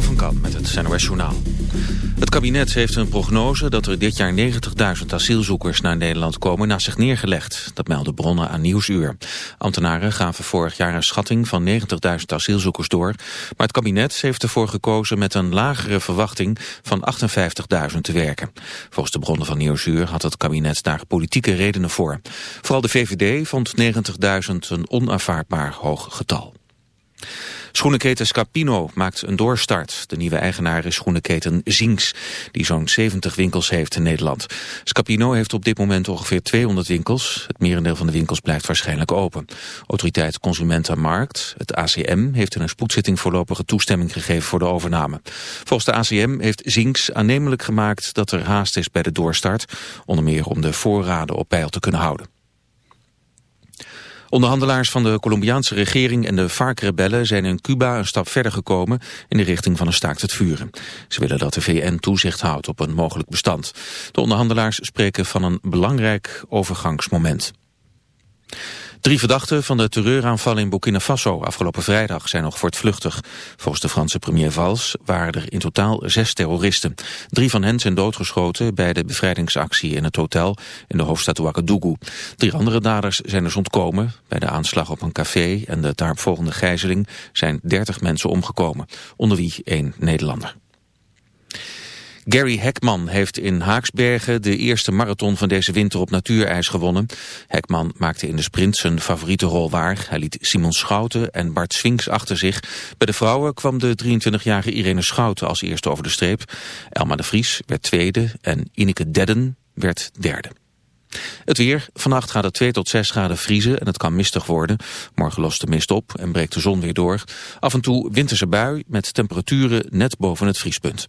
Van met het NOS. Het kabinet heeft een prognose dat er dit jaar 90.000 asielzoekers naar Nederland komen naast zich neergelegd. Dat melden bronnen aan Nieuwsuur. Ambtenaren gaven vorig jaar een schatting van 90.000 asielzoekers door. Maar het kabinet heeft ervoor gekozen met een lagere verwachting van 58.000 te werken. Volgens de bronnen van Nieuwsuur had het kabinet daar politieke redenen voor. Vooral de VVD vond 90.000 een onaanvaardbaar hoog getal. Schoenenketen Scapino maakt een doorstart. De nieuwe eigenaar is schoenenketen Zinks, die zo'n 70 winkels heeft in Nederland. Scapino heeft op dit moment ongeveer 200 winkels. Het merendeel van de winkels blijft waarschijnlijk open. Autoriteit Consumentenmarkt, het ACM, heeft in een spoedzitting voorlopige toestemming gegeven voor de overname. Volgens de ACM heeft Zinks aannemelijk gemaakt dat er haast is bij de doorstart, onder meer om de voorraden op peil te kunnen houden. Onderhandelaars van de Colombiaanse regering en de FARC-rebellen zijn in Cuba een stap verder gekomen in de richting van een staakt het vuren. Ze willen dat de VN toezicht houdt op een mogelijk bestand. De onderhandelaars spreken van een belangrijk overgangsmoment. Drie verdachten van de terreuraanval in Burkina Faso afgelopen vrijdag zijn nog voortvluchtig. Volgens de Franse premier Valls waren er in totaal zes terroristen. Drie van hen zijn doodgeschoten bij de bevrijdingsactie in het hotel in de hoofdstad Ouagadougou. Drie andere daders zijn dus ontkomen. Bij de aanslag op een café en de daaropvolgende gijzeling zijn dertig mensen omgekomen, onder wie één Nederlander. Gary Hekman heeft in Haaksbergen de eerste marathon van deze winter op natuurijs gewonnen. Hekman maakte in de sprint zijn favoriete rol waar. Hij liet Simon Schouten en Bart Swinks achter zich. Bij de vrouwen kwam de 23-jarige Irene Schouten als eerste over de streep. Elma de Vries werd tweede en Ineke Dedden werd derde. Het weer. Vannacht gaat het 2 tot 6 graden vriezen en het kan mistig worden. Morgen lost de mist op en breekt de zon weer door. Af en toe winterse bui met temperaturen net boven het vriespunt.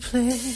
place.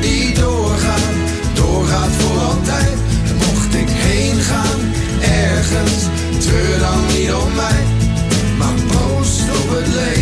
Die doorgaat, doorgaat voor altijd. Mocht ik heen gaan, ergens, treur dan niet om mij. Maar proost op het leven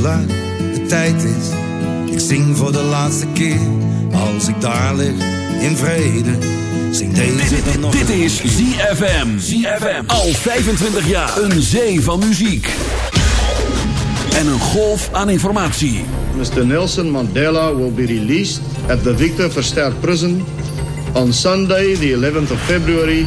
lui, de tijd is. Ik zing voor de laatste keer. Als ik daar lig in vrede, zing deze dan nog. Dit is ZFM. ZFM. Al 25 jaar. Een zee van muziek. En een golf aan informatie. Mr. Nelson Mandela will be released at the Victor Verster Prison on Sunday, the 11th of February